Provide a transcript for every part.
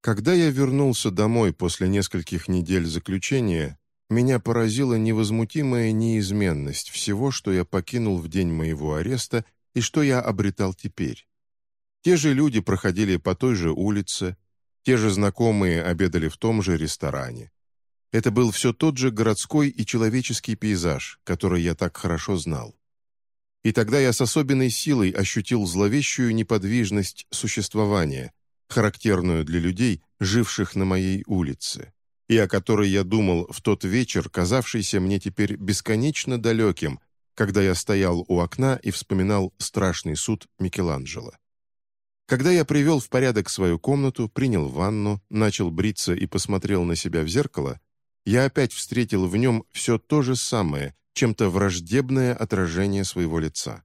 Когда я вернулся домой после нескольких недель заключения, меня поразила невозмутимая неизменность всего, что я покинул в день моего ареста и что я обретал теперь. Те же люди проходили по той же улице, те же знакомые обедали в том же ресторане. Это был все тот же городской и человеческий пейзаж, который я так хорошо знал. И тогда я с особенной силой ощутил зловещую неподвижность существования, характерную для людей, живших на моей улице, и о которой я думал в тот вечер, казавшийся мне теперь бесконечно далеким, когда я стоял у окна и вспоминал страшный суд Микеланджело. Когда я привел в порядок свою комнату, принял ванну, начал бриться и посмотрел на себя в зеркало, я опять встретил в нем все то же самое, чем-то враждебное отражение своего лица.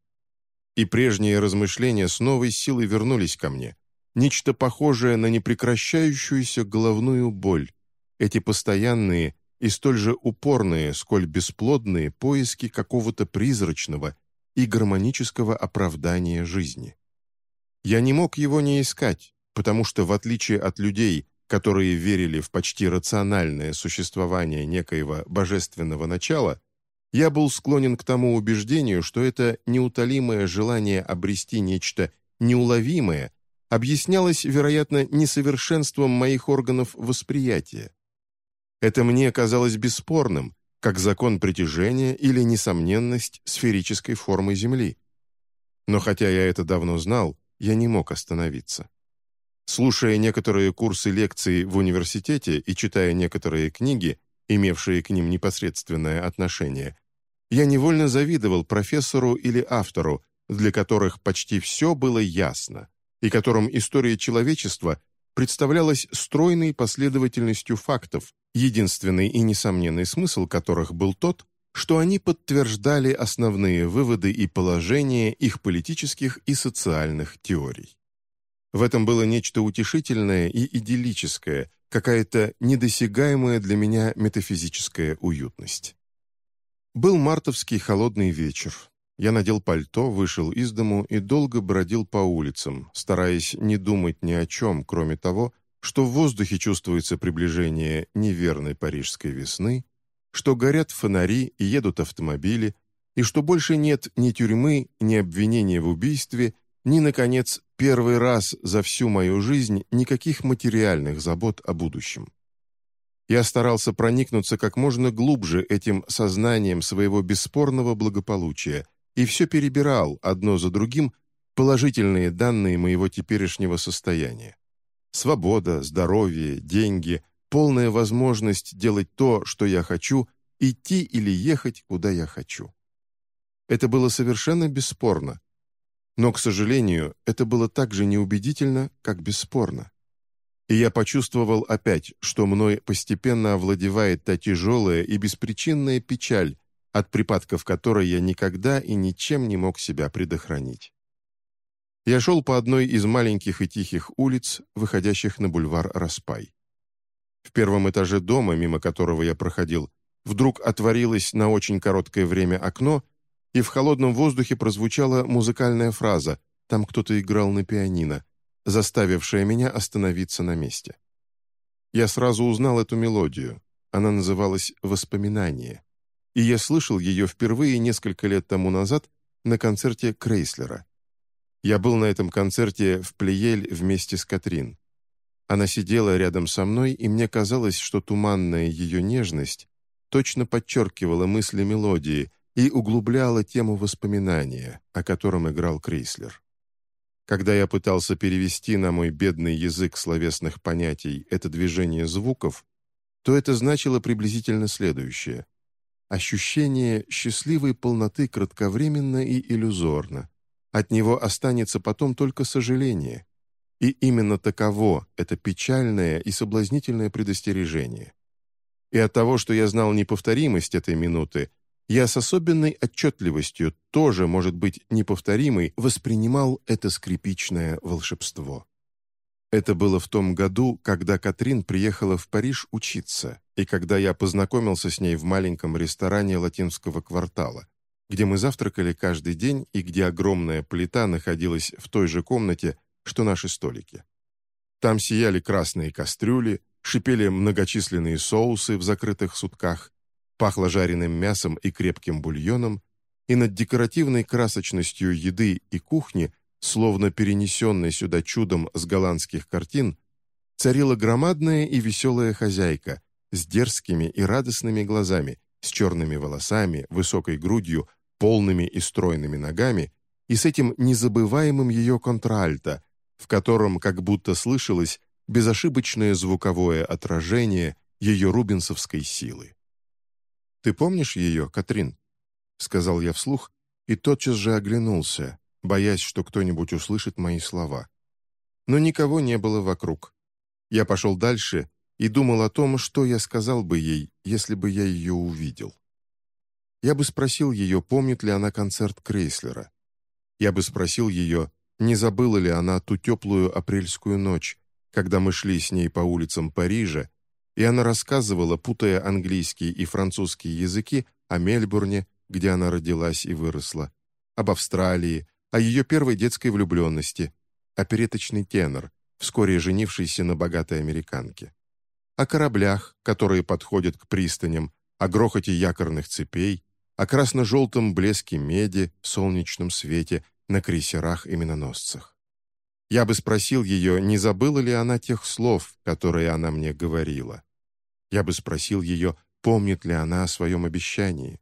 И прежние размышления с новой силой вернулись ко мне. Нечто похожее на непрекращающуюся головную боль. Эти постоянные и столь же упорные, сколь бесплодные поиски какого-то призрачного и гармонического оправдания жизни. Я не мог его не искать, потому что, в отличие от людей, которые верили в почти рациональное существование некоего божественного начала, я был склонен к тому убеждению, что это неутолимое желание обрести нечто неуловимое объяснялось, вероятно, несовершенством моих органов восприятия. Это мне казалось бесспорным, как закон притяжения или несомненность сферической формы Земли. Но хотя я это давно знал, я не мог остановиться. Слушая некоторые курсы лекций в университете и читая некоторые книги, имевшие к ним непосредственное отношение, я невольно завидовал профессору или автору, для которых почти все было ясно, и которым история человечества представлялась стройной последовательностью фактов, единственный и несомненный смысл которых был тот, что они подтверждали основные выводы и положения их политических и социальных теорий. В этом было нечто утешительное и идиллическое, какая-то недосягаемая для меня метафизическая уютность. Был мартовский холодный вечер. Я надел пальто, вышел из дому и долго бродил по улицам, стараясь не думать ни о чем, кроме того, что в воздухе чувствуется приближение неверной парижской весны, что горят фонари и едут автомобили, и что больше нет ни тюрьмы, ни обвинения в убийстве, ни, наконец, первый раз за всю мою жизнь никаких материальных забот о будущем. Я старался проникнуться как можно глубже этим сознанием своего бесспорного благополучия и все перебирал одно за другим положительные данные моего теперешнего состояния. Свобода, здоровье, деньги – полная возможность делать то, что я хочу, идти или ехать, куда я хочу. Это было совершенно бесспорно. Но, к сожалению, это было так же неубедительно, как бесспорно. И я почувствовал опять, что мной постепенно овладевает та тяжелая и беспричинная печаль, от припадков которой я никогда и ничем не мог себя предохранить. Я шел по одной из маленьких и тихих улиц, выходящих на бульвар Распай. В первом этаже дома, мимо которого я проходил, вдруг отворилось на очень короткое время окно, и в холодном воздухе прозвучала музыкальная фраза «Там кто-то играл на пианино», заставившая меня остановиться на месте. Я сразу узнал эту мелодию. Она называлась «Воспоминание», и я слышал ее впервые несколько лет тому назад на концерте Крейслера. Я был на этом концерте в Плиель вместе с Катрин. Она сидела рядом со мной, и мне казалось, что туманная ее нежность точно подчеркивала мысли мелодии и углубляла тему воспоминания, о котором играл Крейслер. Когда я пытался перевести на мой бедный язык словесных понятий это движение звуков, то это значило приблизительно следующее. Ощущение счастливой полноты кратковременно и иллюзорно. От него останется потом только сожаление, и именно таково это печальное и соблазнительное предостережение. И от того, что я знал неповторимость этой минуты, я с особенной отчетливостью, тоже, может быть, неповторимой, воспринимал это скрипичное волшебство. Это было в том году, когда Катрин приехала в Париж учиться, и когда я познакомился с ней в маленьком ресторане латинского квартала, где мы завтракали каждый день и где огромная плита находилась в той же комнате, что наши столики. Там сияли красные кастрюли, шипели многочисленные соусы в закрытых сутках, пахло жареным мясом и крепким бульоном, и над декоративной красочностью еды и кухни, словно перенесенной сюда чудом с голландских картин, царила громадная и веселая хозяйка с дерзкими и радостными глазами, с черными волосами, высокой грудью, полными и стройными ногами и с этим незабываемым ее контральто, в котором как будто слышалось безошибочное звуковое отражение ее рубинсовской силы. «Ты помнишь ее, Катрин?» — сказал я вслух, и тотчас же оглянулся, боясь, что кто-нибудь услышит мои слова. Но никого не было вокруг. Я пошел дальше и думал о том, что я сказал бы ей, если бы я ее увидел. Я бы спросил ее, помнит ли она концерт Крейслера. Я бы спросил ее, не забыла ли она ту теплую апрельскую ночь, когда мы шли с ней по улицам Парижа, и она рассказывала, путая английский и французский языки, о Мельбурне, где она родилась и выросла, об Австралии, о ее первой детской влюбленности, опереточный тенор, вскоре женившийся на богатой американке, о кораблях, которые подходят к пристаням, о грохоте якорных цепей, о красно-желтом блеске меди в солнечном свете на крейсерах и миноносцах. Я бы спросил ее, не забыла ли она тех слов, которые она мне говорила. Я бы спросил ее, помнит ли она о своем обещании.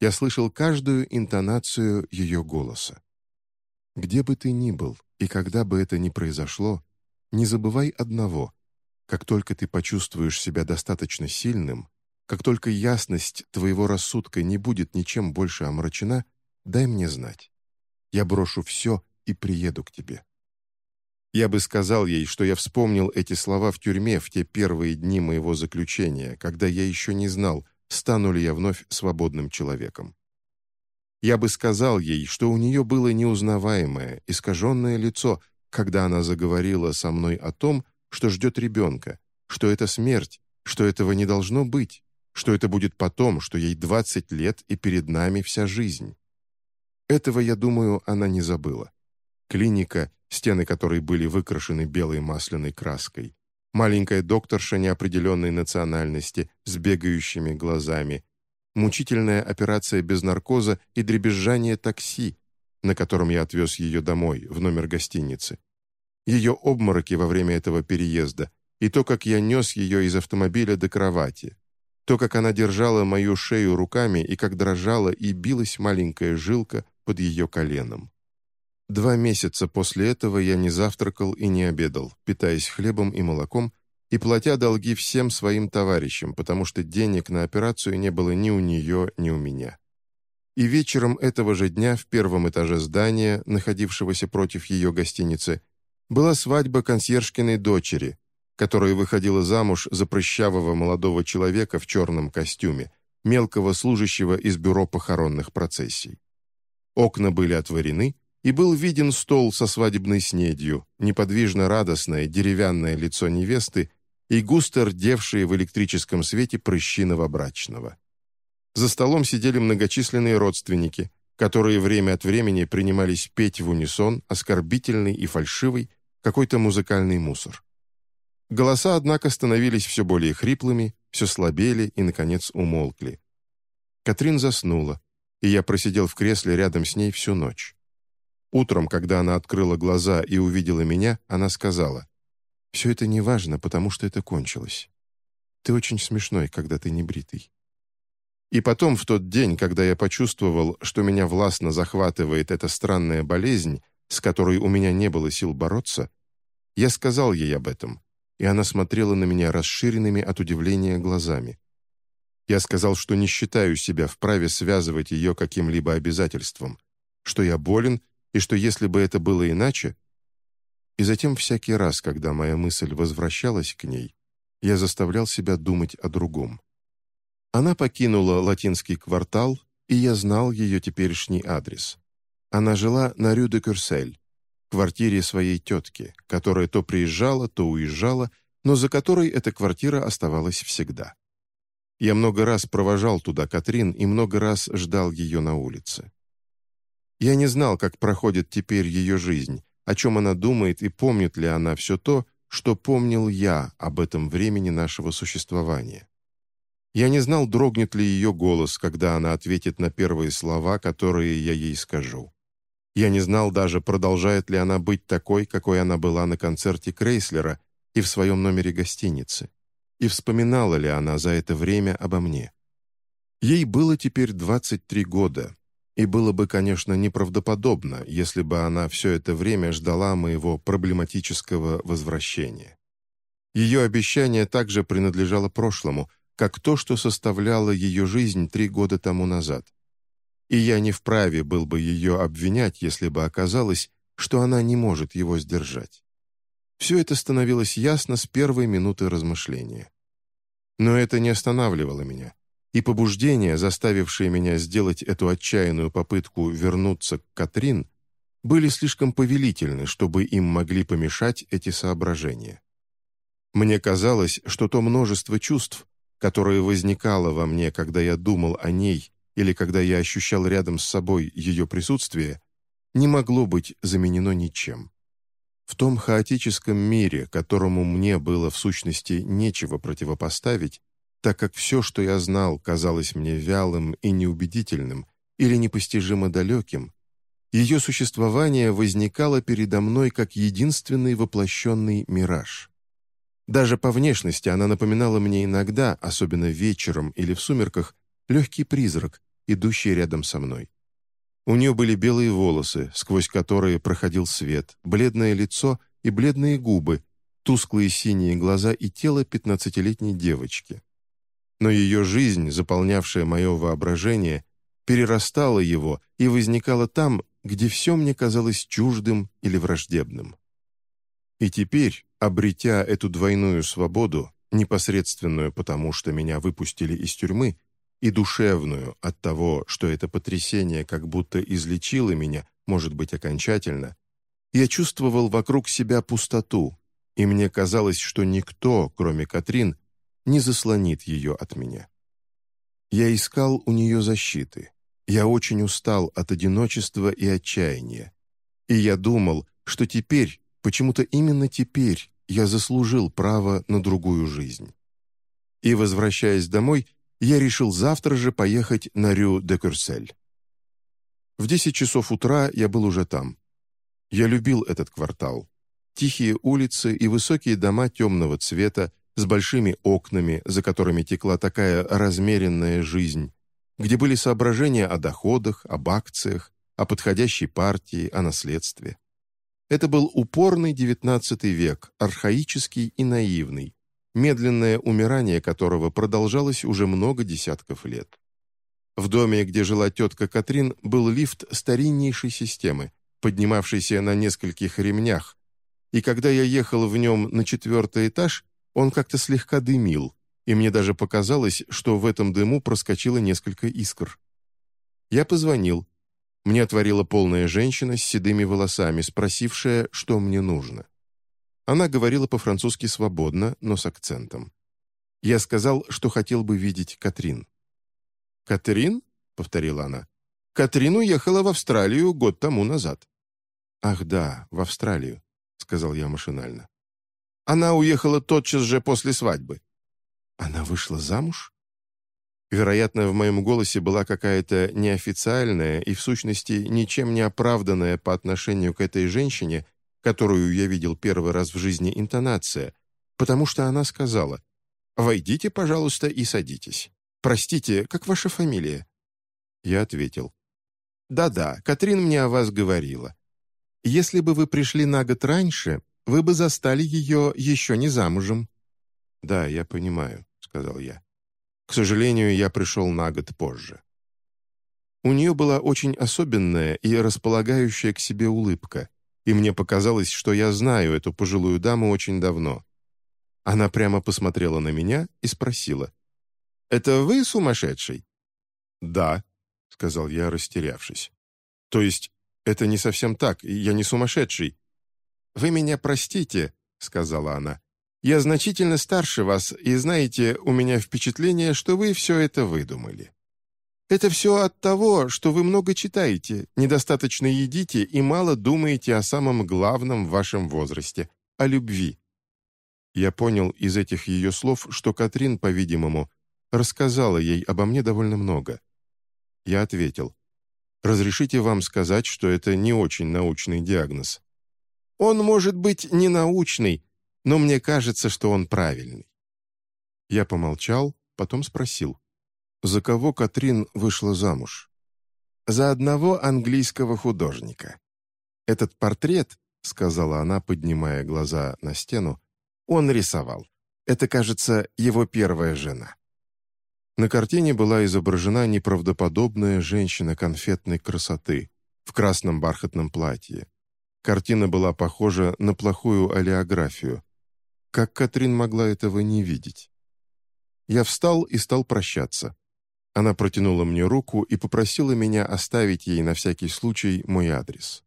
Я слышал каждую интонацию ее голоса. «Где бы ты ни был, и когда бы это ни произошло, не забывай одного. Как только ты почувствуешь себя достаточно сильным, как только ясность твоего рассудка не будет ничем больше омрачена, дай мне знать. Я брошу все и приеду к тебе». Я бы сказал ей, что я вспомнил эти слова в тюрьме в те первые дни моего заключения, когда я еще не знал, стану ли я вновь свободным человеком. Я бы сказал ей, что у нее было неузнаваемое, искаженное лицо, когда она заговорила со мной о том, что ждет ребенка, что это смерть, что этого не должно быть, что это будет потом, что ей 20 лет и перед нами вся жизнь. Этого, я думаю, она не забыла. Клиника, стены которой были выкрашены белой масляной краской, маленькая докторша неопределенной национальности с бегающими глазами, мучительная операция без наркоза и дребезжание такси, на котором я отвез ее домой, в номер гостиницы. Ее обмороки во время этого переезда и то, как я нес ее из автомобиля до кровати, то, как она держала мою шею руками и как дрожала и билась маленькая жилка под ее коленом. Два месяца после этого я не завтракал и не обедал, питаясь хлебом и молоком и платя долги всем своим товарищам, потому что денег на операцию не было ни у нее, ни у меня. И вечером этого же дня в первом этаже здания, находившегося против ее гостиницы, была свадьба консьержкиной дочери, которая выходила замуж за прыщавого молодого человека в черном костюме, мелкого служащего из бюро похоронных процессий. Окна были отворены, и был виден стол со свадебной снедью, неподвижно радостное деревянное лицо невесты и густо рдевшие в электрическом свете прыщи новобрачного. За столом сидели многочисленные родственники, которые время от времени принимались петь в унисон оскорбительный и фальшивый какой-то музыкальный мусор. Голоса, однако, становились все более хриплыми, все слабели и, наконец, умолкли. Катрин заснула, и я просидел в кресле рядом с ней всю ночь. Утром, когда она открыла глаза и увидела меня, она сказала, «Все это не важно, потому что это кончилось. Ты очень смешной, когда ты не бритый». И потом, в тот день, когда я почувствовал, что меня властно захватывает эта странная болезнь, с которой у меня не было сил бороться, я сказал ей об этом, и она смотрела на меня расширенными от удивления глазами. Я сказал, что не считаю себя вправе связывать ее каким-либо обязательством, что я болен и что если бы это было иначе... И затем всякий раз, когда моя мысль возвращалась к ней, я заставлял себя думать о другом. Она покинула латинский квартал, и я знал ее теперешний адрес. Она жила на Рю-де-Кюрсель, квартире своей тетки, которая то приезжала, то уезжала, но за которой эта квартира оставалась всегда. Я много раз провожал туда Катрин и много раз ждал ее на улице. Я не знал, как проходит теперь ее жизнь, о чем она думает и помнит ли она все то, что помнил я об этом времени нашего существования. Я не знал, дрогнет ли ее голос, когда она ответит на первые слова, которые я ей скажу. Я не знал даже, продолжает ли она быть такой, какой она была на концерте Крейслера и в своем номере гостиницы, и вспоминала ли она за это время обо мне. Ей было теперь 23 года, и было бы, конечно, неправдоподобно, если бы она все это время ждала моего проблематического возвращения. Ее обещание также принадлежало прошлому, как то, что составляло ее жизнь три года тому назад. И я не вправе был бы ее обвинять, если бы оказалось, что она не может его сдержать. Все это становилось ясно с первой минуты размышления. Но это не останавливало меня, и побуждения, заставившие меня сделать эту отчаянную попытку вернуться к Катрин, были слишком повелительны, чтобы им могли помешать эти соображения. Мне казалось, что то множество чувств, которое возникало во мне, когда я думал о ней или когда я ощущал рядом с собой ее присутствие, не могло быть заменено ничем. В том хаотическом мире, которому мне было в сущности нечего противопоставить, так как все, что я знал, казалось мне вялым и неубедительным или непостижимо далеким, ее существование возникало передо мной как единственный воплощенный мираж. Даже по внешности она напоминала мне иногда, особенно вечером или в сумерках, легкий призрак, идущий рядом со мной. У нее были белые волосы, сквозь которые проходил свет, бледное лицо и бледные губы, тусклые синие глаза и тело пятнадцатилетней девочки. Но ее жизнь, заполнявшая мое воображение, перерастала его и возникала там, где все мне казалось чуждым или враждебным. И теперь, обретя эту двойную свободу, непосредственную потому, что меня выпустили из тюрьмы, и душевную от того, что это потрясение как будто излечило меня, может быть, окончательно, я чувствовал вокруг себя пустоту, и мне казалось, что никто, кроме Катрин, не заслонит ее от меня. Я искал у нее защиты. Я очень устал от одиночества и отчаяния. И я думал, что теперь, Почему-то именно теперь я заслужил право на другую жизнь. И, возвращаясь домой, я решил завтра же поехать на Рю-де-Кюрсель. В 10 часов утра я был уже там. Я любил этот квартал. Тихие улицы и высокие дома темного цвета с большими окнами, за которыми текла такая размеренная жизнь, где были соображения о доходах, об акциях, о подходящей партии, о наследстве. Это был упорный XIX век, архаический и наивный, медленное умирание которого продолжалось уже много десятков лет. В доме, где жила тетка Катрин, был лифт стариннейшей системы, поднимавшийся на нескольких ремнях, и когда я ехал в нем на четвертый этаж, он как-то слегка дымил, и мне даже показалось, что в этом дыму проскочило несколько искр. Я позвонил, мне отворила полная женщина с седыми волосами, спросившая, что мне нужно. Она говорила по-французски свободно, но с акцентом. Я сказал, что хотел бы видеть Катрин. «Катрин?» — повторила она. «Катрин уехала в Австралию год тому назад». «Ах да, в Австралию», — сказал я машинально. «Она уехала тотчас же после свадьбы». «Она вышла замуж?» Вероятно, в моем голосе была какая-то неофициальная и, в сущности, ничем не оправданная по отношению к этой женщине, которую я видел первый раз в жизни интонация, потому что она сказала «Войдите, пожалуйста, и садитесь. Простите, как ваша фамилия?» Я ответил «Да-да, Катрин мне о вас говорила. Если бы вы пришли на год раньше, вы бы застали ее еще не замужем». «Да, я понимаю», — сказал я. К сожалению, я пришел на год позже. У нее была очень особенная и располагающая к себе улыбка, и мне показалось, что я знаю эту пожилую даму очень давно. Она прямо посмотрела на меня и спросила, «Это вы сумасшедший?» «Да», — сказал я, растерявшись. «То есть это не совсем так, я не сумасшедший». «Вы меня простите», — сказала она. Я значительно старше вас, и, знаете, у меня впечатление, что вы все это выдумали. Это все от того, что вы много читаете, недостаточно едите и мало думаете о самом главном в вашем возрасте — о любви. Я понял из этих ее слов, что Катрин, по-видимому, рассказала ей обо мне довольно много. Я ответил, «Разрешите вам сказать, что это не очень научный диагноз». «Он может быть не научный, но мне кажется, что он правильный». Я помолчал, потом спросил, «За кого Катрин вышла замуж?» «За одного английского художника. Этот портрет, — сказала она, поднимая глаза на стену, — он рисовал. Это, кажется, его первая жена». На картине была изображена неправдоподобная женщина конфетной красоты в красном бархатном платье. Картина была похожа на плохую олеографию. Как Катрин могла этого не видеть? Я встал и стал прощаться. Она протянула мне руку и попросила меня оставить ей на всякий случай мой адрес.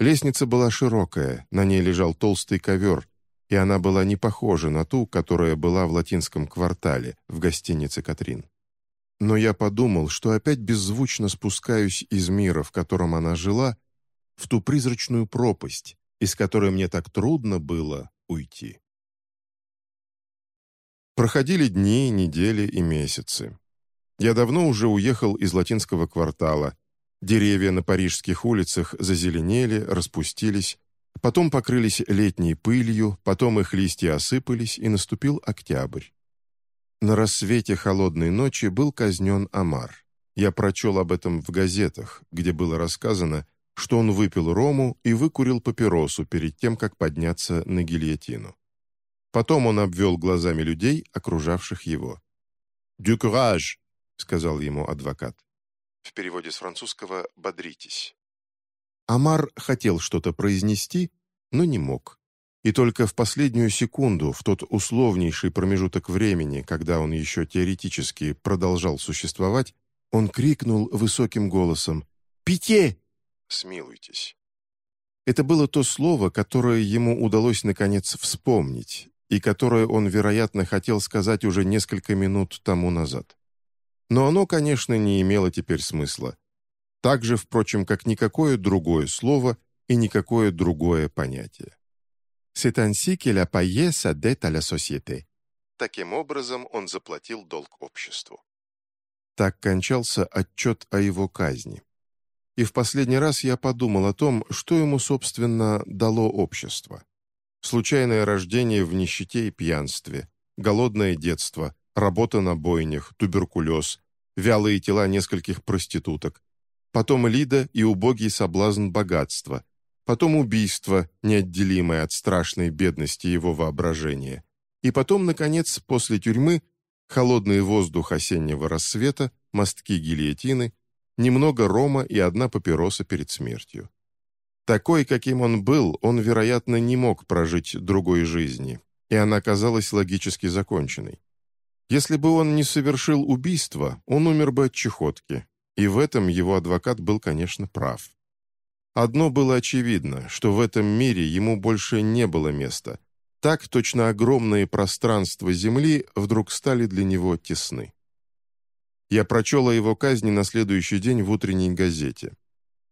Лестница была широкая, на ней лежал толстый ковер, и она была не похожа на ту, которая была в латинском квартале, в гостинице «Катрин». Но я подумал, что опять беззвучно спускаюсь из мира, в котором она жила, в ту призрачную пропасть, из которой мне так трудно было уйти. Проходили дни, недели и месяцы. Я давно уже уехал из латинского квартала. Деревья на парижских улицах зазеленели, распустились, Потом покрылись летней пылью, потом их листья осыпались, и наступил октябрь. На рассвете холодной ночи был казнен Амар. Я прочел об этом в газетах, где было рассказано, что он выпил рому и выкурил папиросу перед тем, как подняться на гильотину. Потом он обвел глазами людей, окружавших его. «Дю кураж!» — сказал ему адвокат. В переводе с французского «бодритесь». Амар хотел что-то произнести, но не мог. И только в последнюю секунду, в тот условнейший промежуток времени, когда он еще теоретически продолжал существовать, он крикнул высоким голосом «Пите!» «Смилуйтесь». Это было то слово, которое ему удалось наконец вспомнить, и которое он, вероятно, хотел сказать уже несколько минут тому назад. Но оно, конечно, не имело теперь смысла так же, впрочем, как никакое другое слово и никакое другое понятие. «C'est ainsi qu'il a payé sa dette à la société». Таким образом он заплатил долг обществу. Так кончался отчет о его казни. И в последний раз я подумал о том, что ему, собственно, дало общество. Случайное рождение в нищете и пьянстве, голодное детство, работа на бойнях, туберкулез, вялые тела нескольких проституток, потом Лида и убогий соблазн богатства, потом убийство, неотделимое от страшной бедности его воображения, и потом, наконец, после тюрьмы, холодный воздух осеннего рассвета, мостки гильотины, немного рома и одна папироса перед смертью. Такой, каким он был, он, вероятно, не мог прожить другой жизни, и она казалась логически законченной. Если бы он не совершил убийство, он умер бы от чехотки, и в этом его адвокат был, конечно, прав. Одно было очевидно, что в этом мире ему больше не было места. Так точно огромные пространства Земли вдруг стали для него тесны. Я прочел о его казни на следующий день в утренней газете.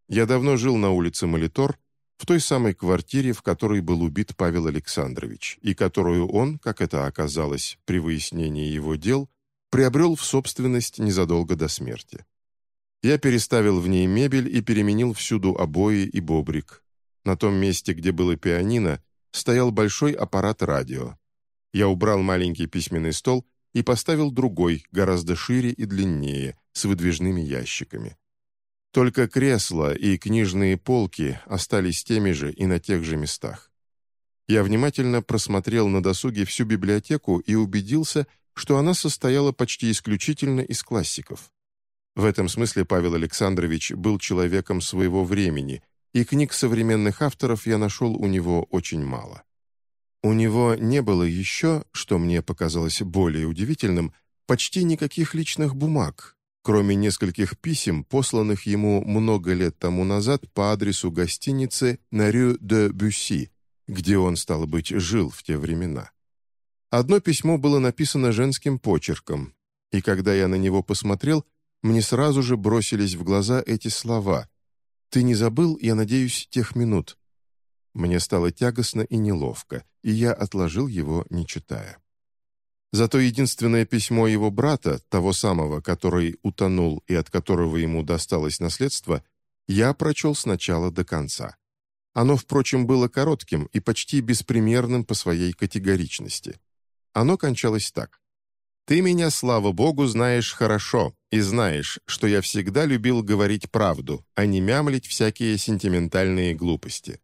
Я давно жил на улице Молитор, в той самой квартире, в которой был убит Павел Александрович, и которую он, как это оказалось при выяснении его дел, приобрел в собственность незадолго до смерти. Я переставил в ней мебель и переменил всюду обои и бобрик. На том месте, где было пианино, стоял большой аппарат радио. Я убрал маленький письменный стол и поставил другой, гораздо шире и длиннее, с выдвижными ящиками. Только кресла и книжные полки остались теми же и на тех же местах. Я внимательно просмотрел на досуге всю библиотеку и убедился, что она состояла почти исключительно из классиков. В этом смысле Павел Александрович был человеком своего времени, и книг современных авторов я нашел у него очень мало. У него не было еще, что мне показалось более удивительным, почти никаких личных бумаг, кроме нескольких писем, посланных ему много лет тому назад по адресу гостиницы на Рю де Бюсси, где он, стало быть, жил в те времена. Одно письмо было написано женским почерком, и когда я на него посмотрел, мне сразу же бросились в глаза эти слова. «Ты не забыл, я надеюсь, тех минут?» Мне стало тягостно и неловко, и я отложил его, не читая. Зато единственное письмо его брата, того самого, который утонул и от которого ему досталось наследство, я прочел сначала до конца. Оно, впрочем, было коротким и почти беспримерным по своей категоричности. Оно кончалось так. «Ты меня, слава богу, знаешь хорошо, и знаешь, что я всегда любил говорить правду, а не мямлить всякие сентиментальные глупости.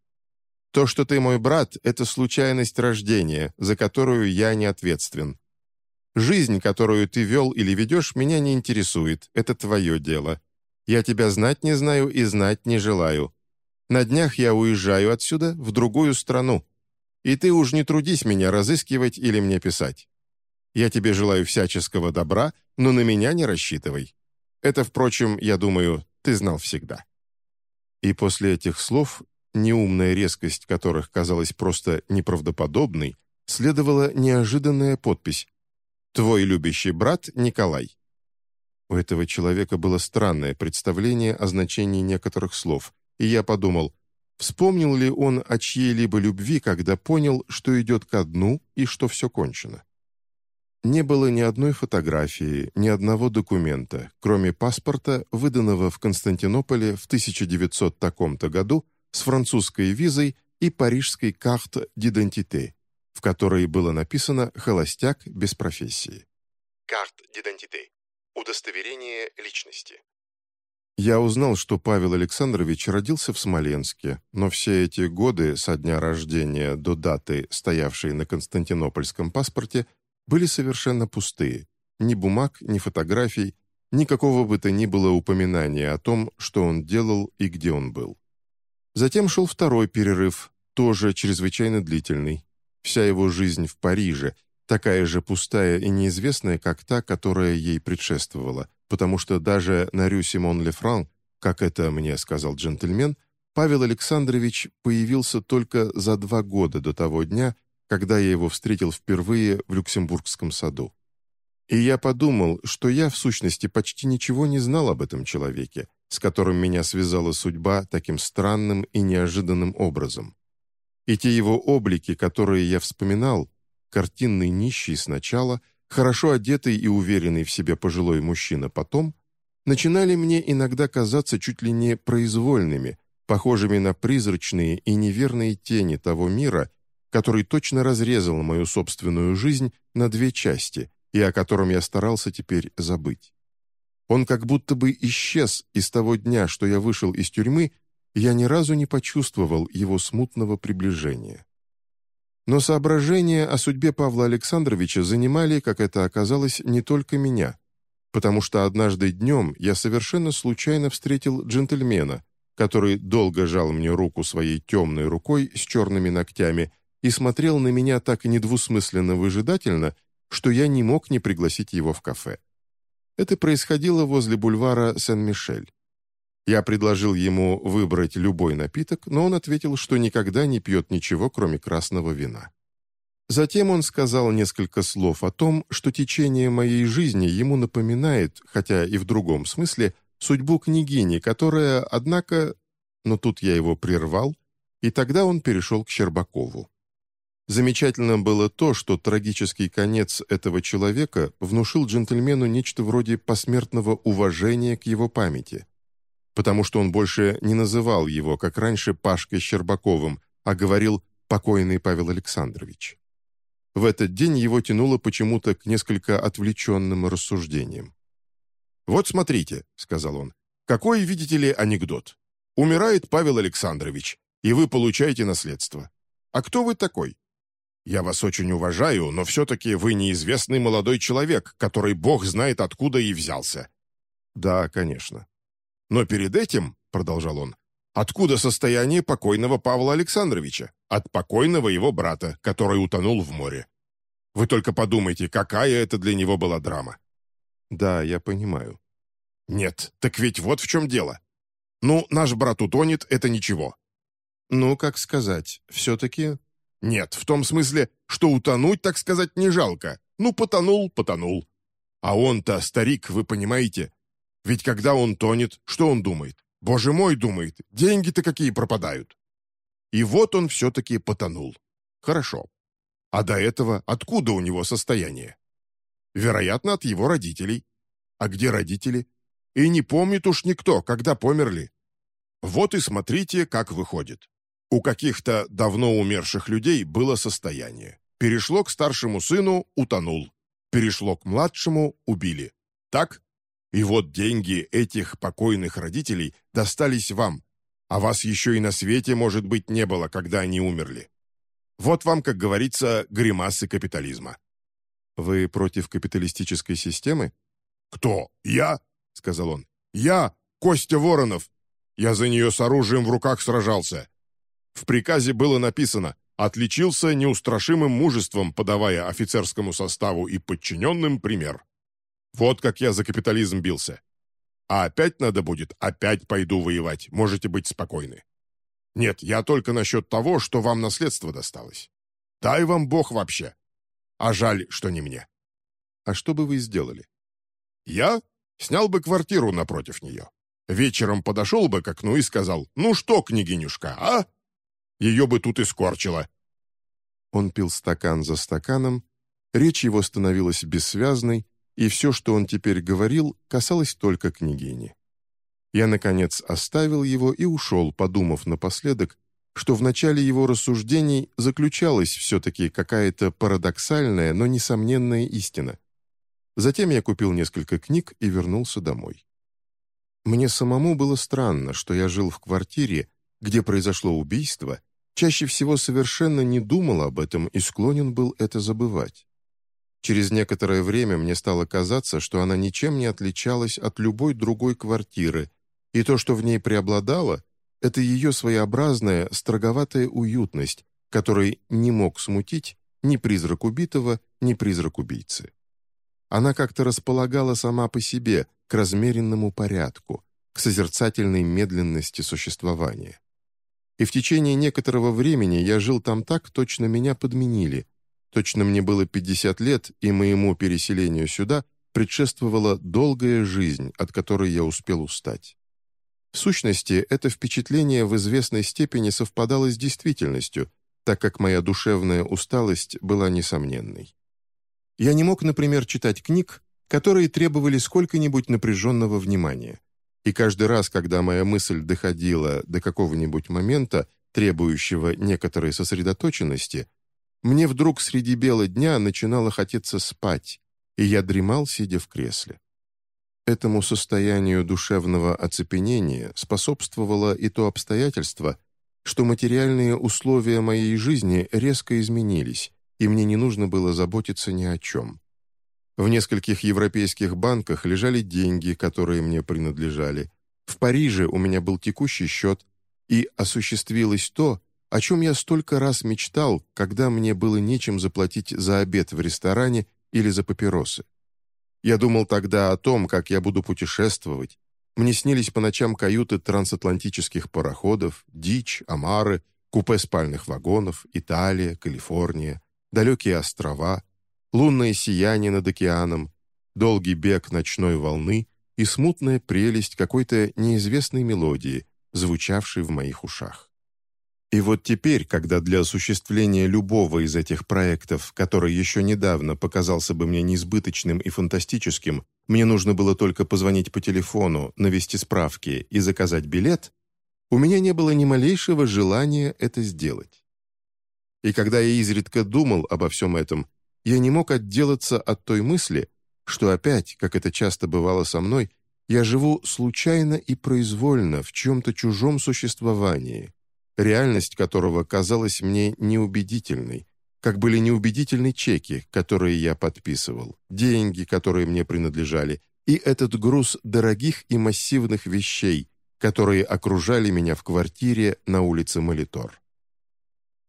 То, что ты мой брат, это случайность рождения, за которую я не ответственен. Жизнь, которую ты вел или ведешь, меня не интересует, это твое дело. Я тебя знать не знаю и знать не желаю. На днях я уезжаю отсюда, в другую страну. И ты уж не трудись меня разыскивать или мне писать. Я тебе желаю всяческого добра, но на меня не рассчитывай. Это, впрочем, я думаю, ты знал всегда». И после этих слов, неумная резкость которых казалась просто неправдоподобной, следовала неожиданная подпись «Твой любящий брат Николай». У этого человека было странное представление о значении некоторых слов, и я подумал, вспомнил ли он о чьей-либо любви, когда понял, что идет ко дну и что все кончено. Не было ни одной фотографии, ни одного документа, кроме паспорта, выданного в Константинополе в 1900 таком-то году с французской визой и парижской карт d'identité, в которой было написано «холостяк без профессии». Карт d'identité – удостоверение личности. Я узнал, что Павел Александрович родился в Смоленске, но все эти годы со дня рождения до даты, стоявшей на константинопольском паспорте, были совершенно пустые. Ни бумаг, ни фотографий, никакого бы то ни было упоминания о том, что он делал и где он был. Затем шел второй перерыв, тоже чрезвычайно длительный. Вся его жизнь в Париже, такая же пустая и неизвестная, как та, которая ей предшествовала – потому что даже на Рю Симон Лефран, как это мне сказал джентльмен, Павел Александрович появился только за два года до того дня, когда я его встретил впервые в Люксембургском саду. И я подумал, что я, в сущности, почти ничего не знал об этом человеке, с которым меня связала судьба таким странным и неожиданным образом. И те его облики, которые я вспоминал, картинный нищий сначала — хорошо одетый и уверенный в себе пожилой мужчина потом, начинали мне иногда казаться чуть ли не произвольными, похожими на призрачные и неверные тени того мира, который точно разрезал мою собственную жизнь на две части и о котором я старался теперь забыть. Он как будто бы исчез из того дня, что я вышел из тюрьмы, я ни разу не почувствовал его смутного приближения. Но соображения о судьбе Павла Александровича занимали, как это оказалось, не только меня, потому что однажды днем я совершенно случайно встретил джентльмена, который долго жал мне руку своей темной рукой с черными ногтями и смотрел на меня так недвусмысленно выжидательно, что я не мог не пригласить его в кафе. Это происходило возле бульвара Сен-Мишель. Я предложил ему выбрать любой напиток, но он ответил, что никогда не пьет ничего, кроме красного вина. Затем он сказал несколько слов о том, что течение моей жизни ему напоминает, хотя и в другом смысле, судьбу княгини, которая, однако... Но тут я его прервал, и тогда он перешел к Щербакову. Замечательно было то, что трагический конец этого человека внушил джентльмену нечто вроде посмертного уважения к его памяти потому что он больше не называл его, как раньше, Пашкой Щербаковым, а говорил «покойный Павел Александрович». В этот день его тянуло почему-то к несколько отвлеченным рассуждениям. «Вот смотрите», — сказал он, — «какой, видите ли, анекдот. Умирает Павел Александрович, и вы получаете наследство. А кто вы такой? Я вас очень уважаю, но все-таки вы неизвестный молодой человек, который бог знает откуда и взялся». «Да, конечно», но перед этим, — продолжал он, — откуда состояние покойного Павла Александровича? От покойного его брата, который утонул в море. Вы только подумайте, какая это для него была драма. Да, я понимаю. Нет, так ведь вот в чем дело. Ну, наш брат утонет, это ничего. Ну, как сказать, все-таки... Нет, в том смысле, что утонуть, так сказать, не жалко. Ну, потонул, потонул. А он-то, старик, вы понимаете, ведь когда он тонет, что он думает? Боже мой, думает, деньги-то какие пропадают. И вот он все-таки потонул. Хорошо. А до этого откуда у него состояние? Вероятно, от его родителей. А где родители? И не помнит уж никто, когда померли. Вот и смотрите, как выходит. У каких-то давно умерших людей было состояние. Перешло к старшему сыну – утонул. Перешло к младшему – убили. Так? И вот деньги этих покойных родителей достались вам, а вас еще и на свете, может быть, не было, когда они умерли. Вот вам, как говорится, гримасы капитализма. Вы против капиталистической системы? Кто? Я? Сказал он. Я, Костя Воронов. Я за нее с оружием в руках сражался. В приказе было написано «Отличился неустрашимым мужеством, подавая офицерскому составу и подчиненным пример». Вот как я за капитализм бился. А опять надо будет, опять пойду воевать, можете быть спокойны. Нет, я только насчет того, что вам наследство досталось. Дай вам Бог вообще. А жаль, что не мне. А что бы вы сделали? Я снял бы квартиру напротив нее. Вечером подошел бы к окну и сказал, «Ну что, княгинюшка, а?» Ее бы тут и скорчило. Он пил стакан за стаканом, речь его становилась бессвязной, и все, что он теперь говорил, касалось только княгини. Я, наконец, оставил его и ушел, подумав напоследок, что в начале его рассуждений заключалась все-таки какая-то парадоксальная, но несомненная истина. Затем я купил несколько книг и вернулся домой. Мне самому было странно, что я жил в квартире, где произошло убийство, чаще всего совершенно не думал об этом и склонен был это забывать. Через некоторое время мне стало казаться, что она ничем не отличалась от любой другой квартиры, и то, что в ней преобладало, это ее своеобразная, строговатая уютность, которой не мог смутить ни призрак убитого, ни призрак убийцы. Она как-то располагала сама по себе к размеренному порядку, к созерцательной медленности существования. И в течение некоторого времени я жил там так, точно меня подменили – Точно мне было 50 лет, и моему переселению сюда предшествовала долгая жизнь, от которой я успел устать. В сущности, это впечатление в известной степени совпадало с действительностью, так как моя душевная усталость была несомненной. Я не мог, например, читать книг, которые требовали сколько-нибудь напряженного внимания. И каждый раз, когда моя мысль доходила до какого-нибудь момента, требующего некоторой сосредоточенности, мне вдруг среди бела дня начинало хотеться спать, и я дремал, сидя в кресле. Этому состоянию душевного оцепенения способствовало и то обстоятельство, что материальные условия моей жизни резко изменились, и мне не нужно было заботиться ни о чем. В нескольких европейских банках лежали деньги, которые мне принадлежали. В Париже у меня был текущий счет, и осуществилось то, о чем я столько раз мечтал, когда мне было нечем заплатить за обед в ресторане или за папиросы. Я думал тогда о том, как я буду путешествовать. Мне снились по ночам каюты трансатлантических пароходов, дичь, омары, купе спальных вагонов, Италия, Калифорния, далекие острова, лунное сияние над океаном, долгий бег ночной волны и смутная прелесть какой-то неизвестной мелодии, звучавшей в моих ушах. И вот теперь, когда для осуществления любого из этих проектов, который еще недавно показался бы мне несбыточным и фантастическим, мне нужно было только позвонить по телефону, навести справки и заказать билет, у меня не было ни малейшего желания это сделать. И когда я изредка думал обо всем этом, я не мог отделаться от той мысли, что опять, как это часто бывало со мной, я живу случайно и произвольно в чем-то чужом существовании – реальность которого казалась мне неубедительной, как были неубедительны чеки, которые я подписывал, деньги, которые мне принадлежали, и этот груз дорогих и массивных вещей, которые окружали меня в квартире на улице Молитор.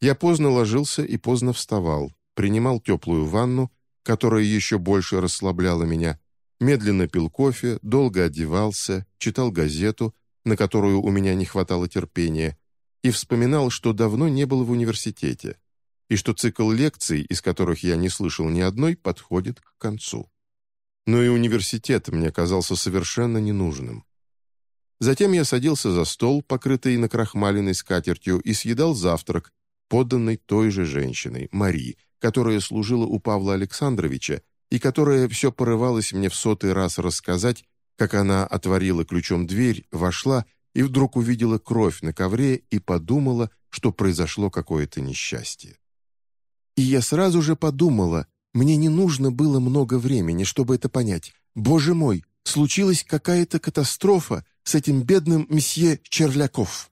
Я поздно ложился и поздно вставал, принимал теплую ванну, которая еще больше расслабляла меня, медленно пил кофе, долго одевался, читал газету, на которую у меня не хватало терпения, и вспоминал, что давно не был в университете, и что цикл лекций, из которых я не слышал ни одной, подходит к концу. Но и университет мне казался совершенно ненужным. Затем я садился за стол, покрытый накрахмаленной скатертью, и съедал завтрак, подданный той же женщиной, Мари, которая служила у Павла Александровича и которая все порывалась мне в сотый раз рассказать, как она отворила ключом дверь, вошла и вдруг увидела кровь на ковре и подумала, что произошло какое-то несчастье. И я сразу же подумала, мне не нужно было много времени, чтобы это понять. Боже мой, случилась какая-то катастрофа с этим бедным месье Червляков.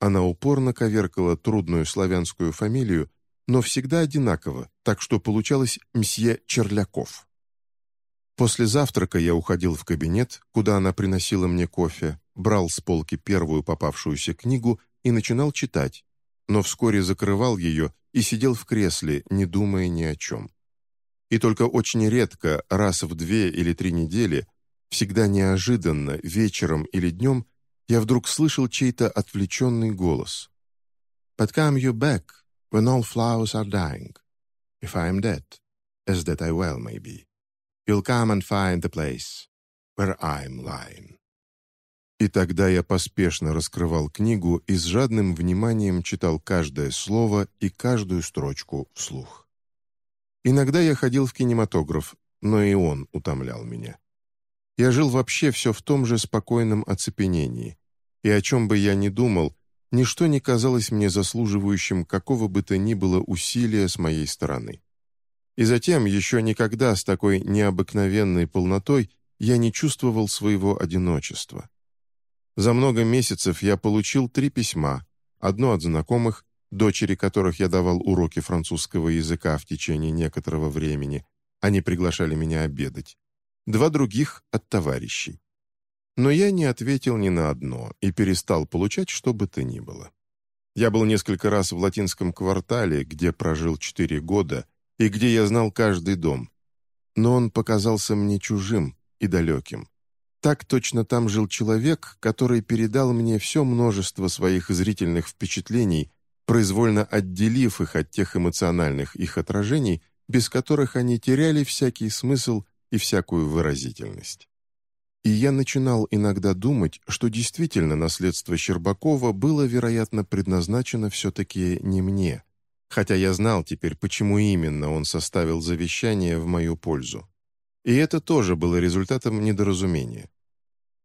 Она упорно коверкала трудную славянскую фамилию, но всегда одинаково, так что получалось «мсье Черляков». После завтрака я уходил в кабинет, куда она приносила мне кофе, брал с полки первую попавшуюся книгу и начинал читать, но вскоре закрывал ее и сидел в кресле, не думая ни о чем. И только очень редко, раз в две или три недели, всегда неожиданно, вечером или днем, я вдруг слышал чей-то отвлеченный голос. «But come back when all flowers are dying. If I am dead, as that I well may be, you'll come and find the place where I'm lying». И тогда я поспешно раскрывал книгу и с жадным вниманием читал каждое слово и каждую строчку вслух. Иногда я ходил в кинематограф, но и он утомлял меня. Я жил вообще все в том же спокойном оцепенении, и о чем бы я ни думал, ничто не казалось мне заслуживающим какого бы то ни было усилия с моей стороны. И затем, еще никогда с такой необыкновенной полнотой я не чувствовал своего одиночества. За много месяцев я получил три письма, одно от знакомых, дочери которых я давал уроки французского языка в течение некоторого времени, они приглашали меня обедать, два других от товарищей. Но я не ответил ни на одно и перестал получать что бы то ни было. Я был несколько раз в латинском квартале, где прожил четыре года и где я знал каждый дом, но он показался мне чужим и далеким. Так точно там жил человек, который передал мне все множество своих зрительных впечатлений, произвольно отделив их от тех эмоциональных их отражений, без которых они теряли всякий смысл и всякую выразительность. И я начинал иногда думать, что действительно наследство Щербакова было, вероятно, предназначено все-таки не мне, хотя я знал теперь, почему именно он составил завещание в мою пользу. И это тоже было результатом недоразумения.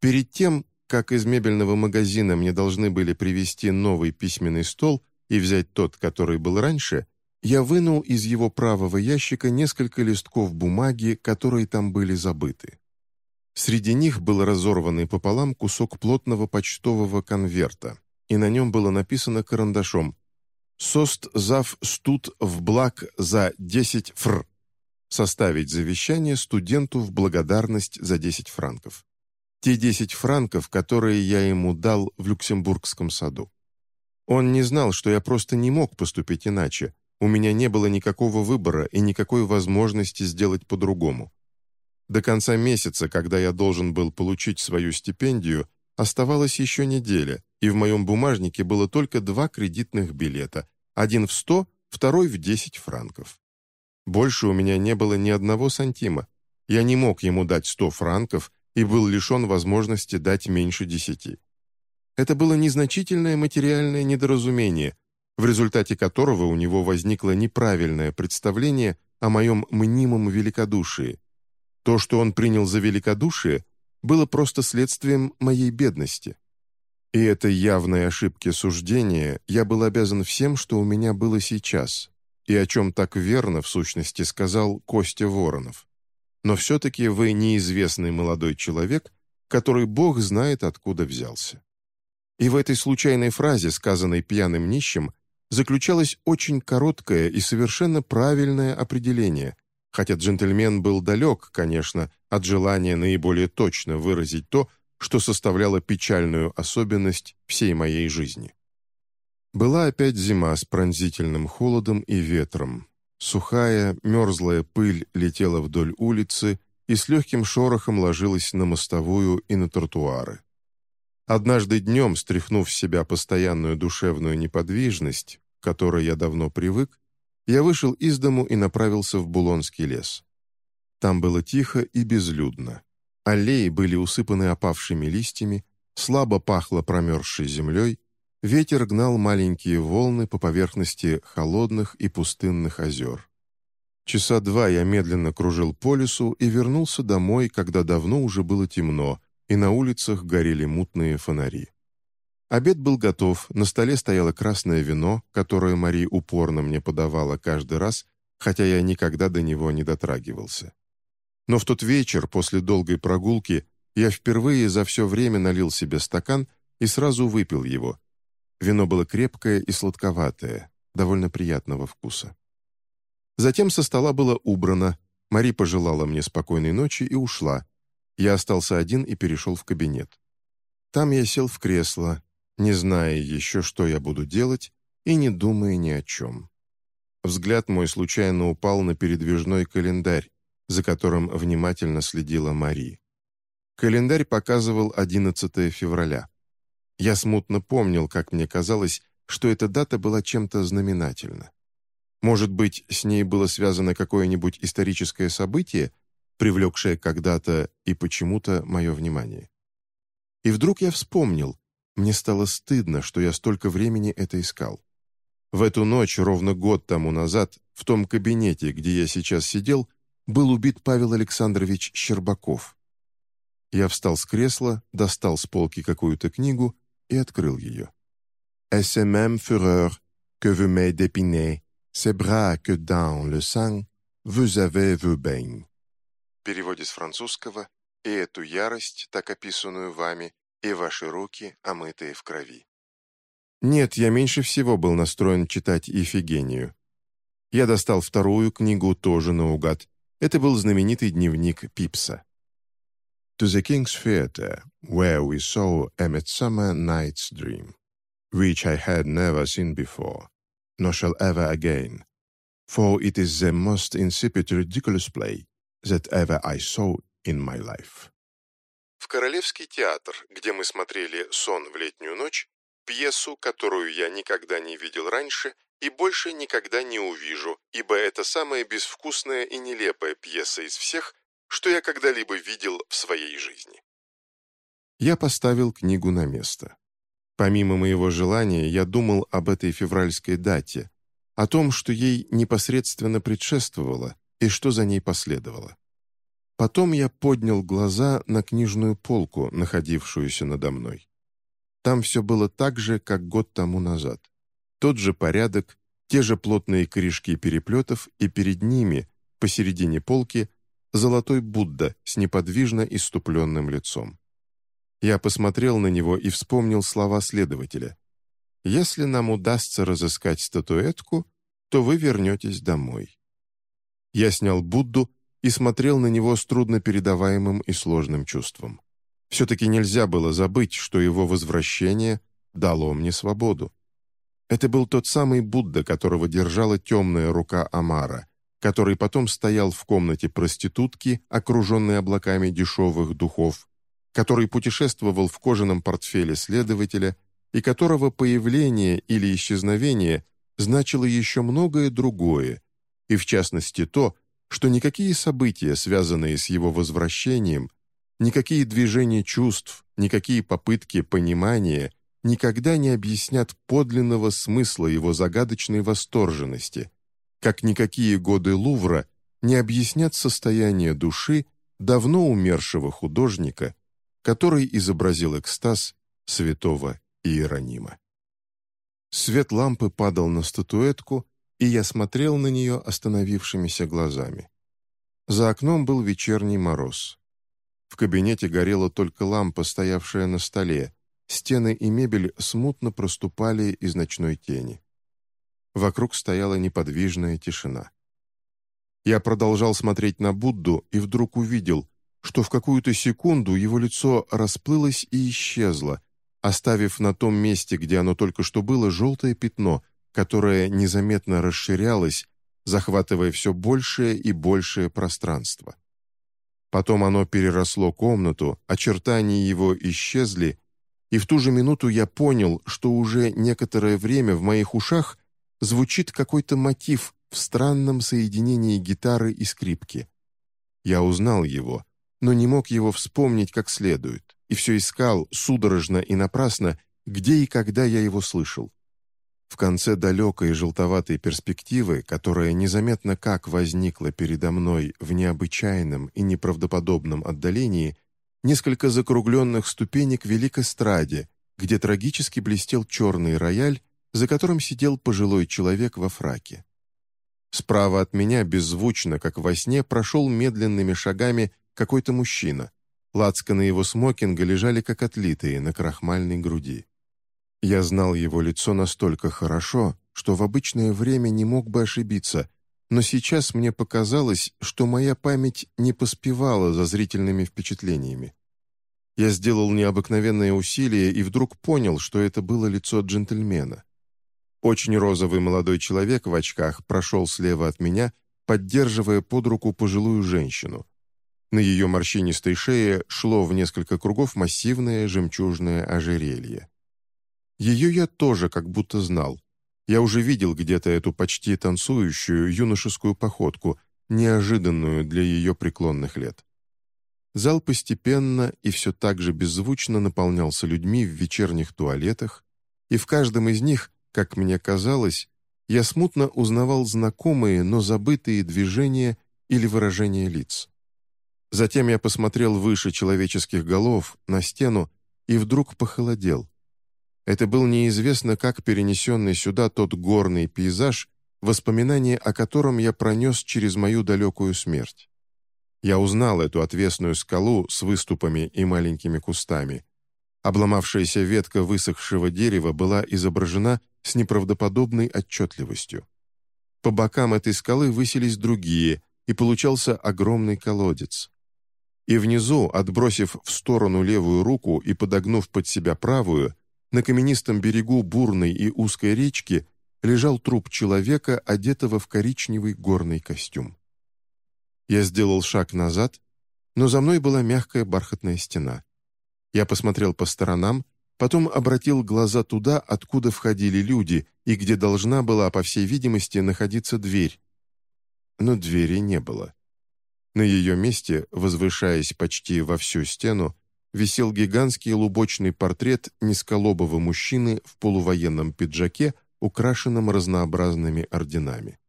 Перед тем, как из мебельного магазина мне должны были привезти новый письменный стол и взять тот, который был раньше, я вынул из его правого ящика несколько листков бумаги, которые там были забыты. Среди них был разорванный пополам кусок плотного почтового конверта, и на нем было написано карандашом «Сост зав студ в благ за 10 фр» составить завещание студенту в благодарность за 10 франков те десять франков, которые я ему дал в Люксембургском саду. Он не знал, что я просто не мог поступить иначе, у меня не было никакого выбора и никакой возможности сделать по-другому. До конца месяца, когда я должен был получить свою стипендию, оставалась еще неделя, и в моем бумажнике было только два кредитных билета, один в сто, второй в десять франков. Больше у меня не было ни одного сантима. Я не мог ему дать сто франков, и был лишен возможности дать меньше десяти. Это было незначительное материальное недоразумение, в результате которого у него возникло неправильное представление о моем мнимом великодушии. То, что он принял за великодушие, было просто следствием моей бедности. И этой явной ошибки суждения я был обязан всем, что у меня было сейчас, и о чем так верно, в сущности, сказал Костя Воронов но все-таки вы неизвестный молодой человек, который Бог знает, откуда взялся». И в этой случайной фразе, сказанной пьяным нищим, заключалось очень короткое и совершенно правильное определение, хотя джентльмен был далек, конечно, от желания наиболее точно выразить то, что составляло печальную особенность всей моей жизни. Была опять зима с пронзительным холодом и ветром, Сухая, мерзлая пыль летела вдоль улицы и с легким шорохом ложилась на мостовую и на тротуары. Однажды днем, стряхнув с себя постоянную душевную неподвижность, к которой я давно привык, я вышел из дому и направился в Булонский лес. Там было тихо и безлюдно. Аллеи были усыпаны опавшими листьями, слабо пахло промерзшей землей, ветер гнал маленькие волны по поверхности холодных и пустынных озер. Часа два я медленно кружил по лесу и вернулся домой, когда давно уже было темно, и на улицах горели мутные фонари. Обед был готов, на столе стояло красное вино, которое Мари упорно мне подавала каждый раз, хотя я никогда до него не дотрагивался. Но в тот вечер, после долгой прогулки, я впервые за все время налил себе стакан и сразу выпил его. Вино было крепкое и сладковатое, довольно приятного вкуса. Затем со стола было убрано, Мари пожелала мне спокойной ночи и ушла. Я остался один и перешел в кабинет. Там я сел в кресло, не зная еще, что я буду делать, и не думая ни о чем. Взгляд мой случайно упал на передвижной календарь, за которым внимательно следила Мари. Календарь показывал 11 февраля. Я смутно помнил, как мне казалось, что эта дата была чем-то знаменательна. Может быть, с ней было связано какое-нибудь историческое событие, привлекшее когда-то и почему-то мое внимание. И вдруг я вспомнил, мне стало стыдно, что я столько времени это искал. В эту ночь, ровно год тому назад, в том кабинете, где я сейчас сидел, был убит Павел Александрович Щербаков. Я встал с кресла, достал с полки какую-то книгу и открыл ее. «SMM Führer, que vous me dépinez, C'est bras que dans le sang vous avez vu bain. В переводе с французского «И эту ярость, так описанную вами, и ваши руки, омытые в крови». Нет, я меньше всего был настроен читать Ифигению. Я достал вторую книгу тоже наугад. Это был знаменитый дневник Пипса. To the King's Theatre, where we saw a Midsummer Night's Dream, which I had never seen before nor shall ever again. For it is the most insipid ridiculous play that ever I saw in my life. В Королевский театр, где мы смотрели «Сон в летнюю ночь», пьесу, которую я никогда не видел раньше и больше никогда не увижу, ибо это самая безвкусная и нелепая пьеса из всех, что я когда-либо видел в своей жизни. Я поставил книгу на место. Помимо моего желания, я думал об этой февральской дате, о том, что ей непосредственно предшествовало и что за ней последовало. Потом я поднял глаза на книжную полку, находившуюся надо мной. Там все было так же, как год тому назад. Тот же порядок, те же плотные корешки переплетов, и перед ними, посередине полки, золотой Будда с неподвижно иступленным лицом. Я посмотрел на него и вспомнил слова следователя. «Если нам удастся разыскать статуэтку, то вы вернетесь домой». Я снял Будду и смотрел на него с труднопередаваемым и сложным чувством. Все-таки нельзя было забыть, что его возвращение дало мне свободу. Это был тот самый Будда, которого держала темная рука Амара, который потом стоял в комнате проститутки, окруженной облаками дешевых духов, который путешествовал в кожаном портфеле следователя и которого появление или исчезновение значило еще многое другое, и в частности то, что никакие события, связанные с его возвращением, никакие движения чувств, никакие попытки понимания никогда не объяснят подлинного смысла его загадочной восторженности, как никакие годы Лувра не объяснят состояние души давно умершего художника который изобразил экстаз святого Иеронима. Свет лампы падал на статуэтку, и я смотрел на нее остановившимися глазами. За окном был вечерний мороз. В кабинете горела только лампа, стоявшая на столе, стены и мебель смутно проступали из ночной тени. Вокруг стояла неподвижная тишина. Я продолжал смотреть на Будду и вдруг увидел, что в какую-то секунду его лицо расплылось и исчезло, оставив на том месте, где оно только что было, желтое пятно, которое незаметно расширялось, захватывая все большее и большее пространство. Потом оно переросло комнату, очертания его исчезли, и в ту же минуту я понял, что уже некоторое время в моих ушах звучит какой-то мотив в странном соединении гитары и скрипки. Я узнал его — но не мог его вспомнить как следует, и все искал, судорожно и напрасно, где и когда я его слышал. В конце далекой желтоватой перспективы, которая незаметно как возникла передо мной в необычайном и неправдоподобном отдалении, несколько закругленных ступенек вели к эстраде, где трагически блестел черный рояль, за которым сидел пожилой человек во фраке. Справа от меня, беззвучно, как во сне, прошел медленными шагами какой-то мужчина. Лацканы его смокинга лежали как отлитые на крахмальной груди. Я знал его лицо настолько хорошо, что в обычное время не мог бы ошибиться, но сейчас мне показалось, что моя память не поспевала за зрительными впечатлениями. Я сделал необыкновенное усилие и вдруг понял, что это было лицо джентльмена. Очень розовый молодой человек в очках прошел слева от меня, поддерживая под руку пожилую женщину. На ее морщинистой шее шло в несколько кругов массивное жемчужное ожерелье. Ее я тоже как будто знал. Я уже видел где-то эту почти танцующую юношескую походку, неожиданную для ее преклонных лет. Зал постепенно и все так же беззвучно наполнялся людьми в вечерних туалетах, и в каждом из них как мне казалось, я смутно узнавал знакомые, но забытые движения или выражения лиц. Затем я посмотрел выше человеческих голов, на стену, и вдруг похолодел. Это был неизвестно как перенесенный сюда тот горный пейзаж, воспоминание о котором я пронес через мою далекую смерть. Я узнал эту отвесную скалу с выступами и маленькими кустами. Обломавшаяся ветка высохшего дерева была изображена с неправдоподобной отчетливостью. По бокам этой скалы высились другие, и получался огромный колодец. И внизу, отбросив в сторону левую руку и подогнув под себя правую, на каменистом берегу бурной и узкой речки лежал труп человека, одетого в коричневый горный костюм. Я сделал шаг назад, но за мной была мягкая бархатная стена. Я посмотрел по сторонам, Потом обратил глаза туда, откуда входили люди, и где должна была, по всей видимости, находиться дверь. Но двери не было. На ее месте, возвышаясь почти во всю стену, висел гигантский лубочный портрет низколобого мужчины в полувоенном пиджаке, украшенном разнообразными орденами.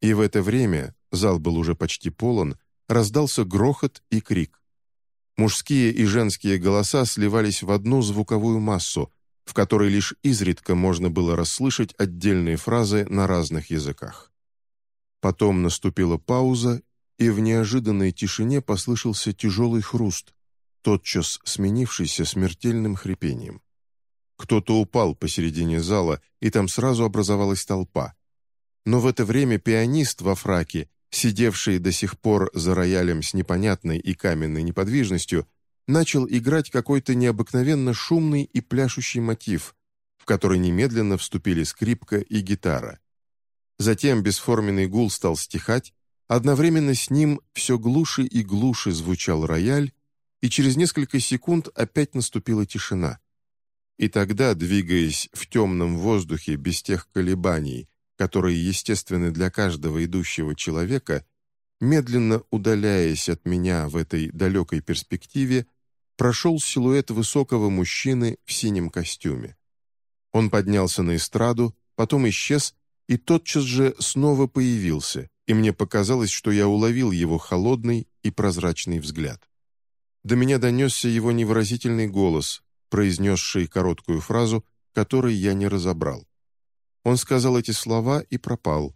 И в это время, зал был уже почти полон, раздался грохот и крик. Мужские и женские голоса сливались в одну звуковую массу, в которой лишь изредка можно было расслышать отдельные фразы на разных языках. Потом наступила пауза, и в неожиданной тишине послышался тяжелый хруст, тотчас сменившийся смертельным хрипением. Кто-то упал посередине зала, и там сразу образовалась толпа. Но в это время пианист во фраке сидевший до сих пор за роялем с непонятной и каменной неподвижностью, начал играть какой-то необыкновенно шумный и пляшущий мотив, в который немедленно вступили скрипка и гитара. Затем бесформенный гул стал стихать, одновременно с ним все глуше и глуше звучал рояль, и через несколько секунд опять наступила тишина. И тогда, двигаясь в темном воздухе без тех колебаний, которые естественны для каждого идущего человека, медленно удаляясь от меня в этой далекой перспективе, прошел силуэт высокого мужчины в синем костюме. Он поднялся на эстраду, потом исчез и тотчас же снова появился, и мне показалось, что я уловил его холодный и прозрачный взгляд. До меня донесся его невыразительный голос, произнесший короткую фразу, которой я не разобрал. Он сказал эти слова и пропал.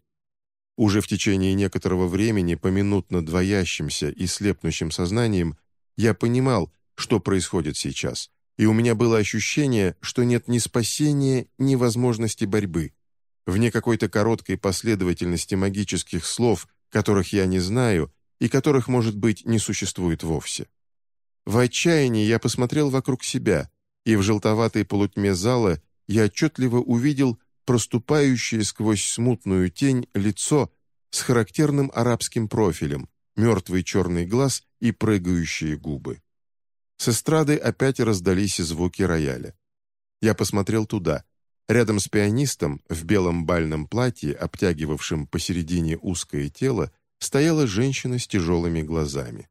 Уже в течение некоторого времени, поминутно двоящимся и слепнущим сознанием, я понимал, что происходит сейчас, и у меня было ощущение, что нет ни спасения, ни возможности борьбы. Вне какой-то короткой последовательности магических слов, которых я не знаю и которых, может быть, не существует вовсе. В отчаянии я посмотрел вокруг себя, и в желтоватой полутьме зала я отчетливо увидел проступающее сквозь смутную тень лицо с характерным арабским профилем, мертвый черный глаз и прыгающие губы. С эстрады опять раздались звуки рояля. Я посмотрел туда. Рядом с пианистом, в белом бальном платье, обтягивавшем посередине узкое тело, стояла женщина с тяжелыми глазами.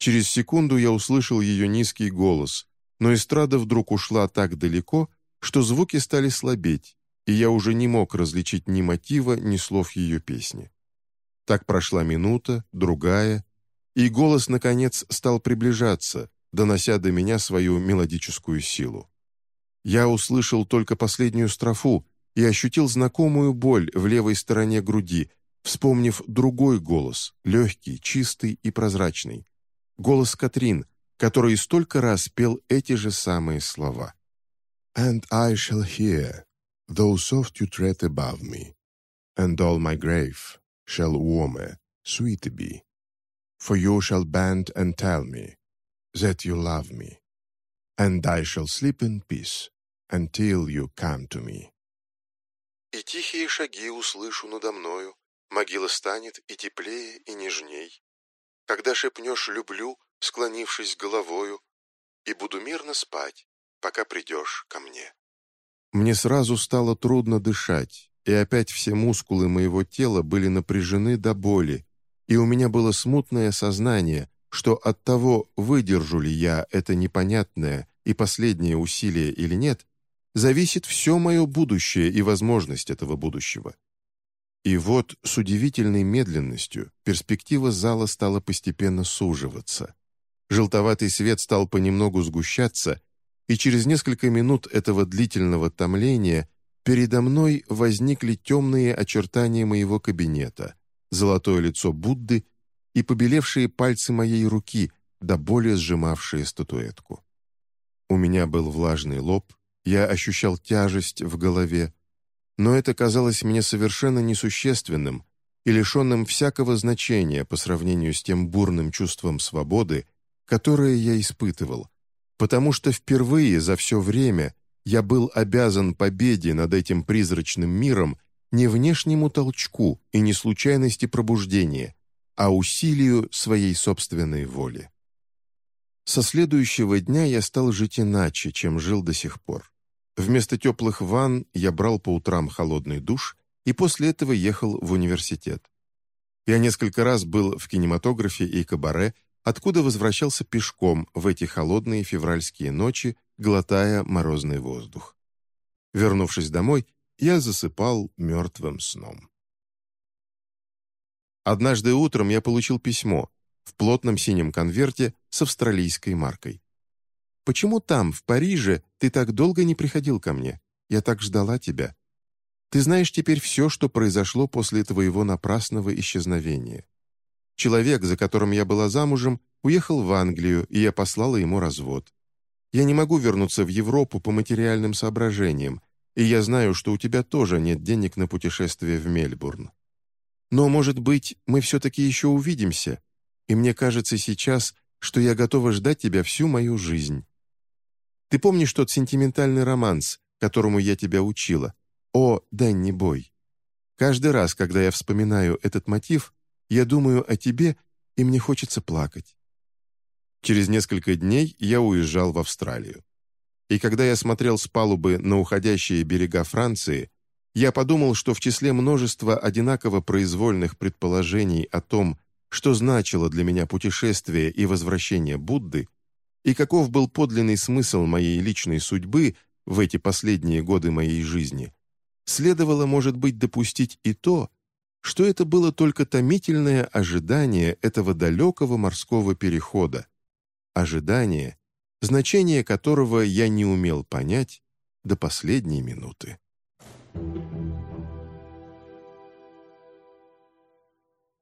Через секунду я услышал ее низкий голос, но эстрада вдруг ушла так далеко, что звуки стали слабеть, и я уже не мог различить ни мотива, ни слов ее песни. Так прошла минута, другая, и голос, наконец, стал приближаться, донося до меня свою мелодическую силу. Я услышал только последнюю строфу и ощутил знакомую боль в левой стороне груди, вспомнив другой голос, легкий, чистый и прозрачный. Голос Катрин, который столько раз пел эти же самые слова. «And I shall hear, though soft you tread above me, and all my grave shall warmer, sweeter be. For you shall bend and tell me that you love me, and I shall sleep in peace until you come to me. И тихие шаги услышу надо мною, могила станет и теплее, и нежней. Когда шепнешь «люблю», склонившись головою, и буду мирно спать, пока придешь ко мне. Мне сразу стало трудно дышать, и опять все мускулы моего тела были напряжены до боли, и у меня было смутное сознание, что от того, выдержу ли я это непонятное и последнее усилие или нет, зависит все мое будущее и возможность этого будущего. И вот с удивительной медленностью перспектива зала стала постепенно суживаться. Желтоватый свет стал понемногу сгущаться, и через несколько минут этого длительного томления передо мной возникли темные очертания моего кабинета, золотое лицо Будды и побелевшие пальцы моей руки, до боли сжимавшие статуэтку. У меня был влажный лоб, я ощущал тяжесть в голове, но это казалось мне совершенно несущественным и лишенным всякого значения по сравнению с тем бурным чувством свободы, которое я испытывал, потому что впервые за все время я был обязан победе над этим призрачным миром не внешнему толчку и не случайности пробуждения, а усилию своей собственной воли. Со следующего дня я стал жить иначе, чем жил до сих пор. Вместо теплых ванн я брал по утрам холодный душ и после этого ехал в университет. Я несколько раз был в кинематографе и кабаре, откуда возвращался пешком в эти холодные февральские ночи, глотая морозный воздух. Вернувшись домой, я засыпал мертвым сном. Однажды утром я получил письмо в плотном синем конверте с австралийской маркой. «Почему там, в Париже, ты так долго не приходил ко мне? Я так ждала тебя. Ты знаешь теперь все, что произошло после твоего напрасного исчезновения. Человек, за которым я была замужем, уехал в Англию, и я послала ему развод. Я не могу вернуться в Европу по материальным соображениям, и я знаю, что у тебя тоже нет денег на путешествие в Мельбурн. Но, может быть, мы все-таки еще увидимся, и мне кажется сейчас, что я готова ждать тебя всю мою жизнь. Ты помнишь тот сентиментальный романс, которому я тебя учила? О, Дэнни Бой. Каждый раз, когда я вспоминаю этот мотив, я думаю о тебе, и мне хочется плакать. Через несколько дней я уезжал в Австралию. И когда я смотрел с палубы на уходящие берега Франции, я подумал, что в числе множества одинаково произвольных предположений о том, что значило для меня путешествие и возвращение Будды, и каков был подлинный смысл моей личной судьбы в эти последние годы моей жизни, следовало, может быть, допустить и то, что это было только томительное ожидание этого далекого морского перехода, ожидание, значение которого я не умел понять до последней минуты. Thank you.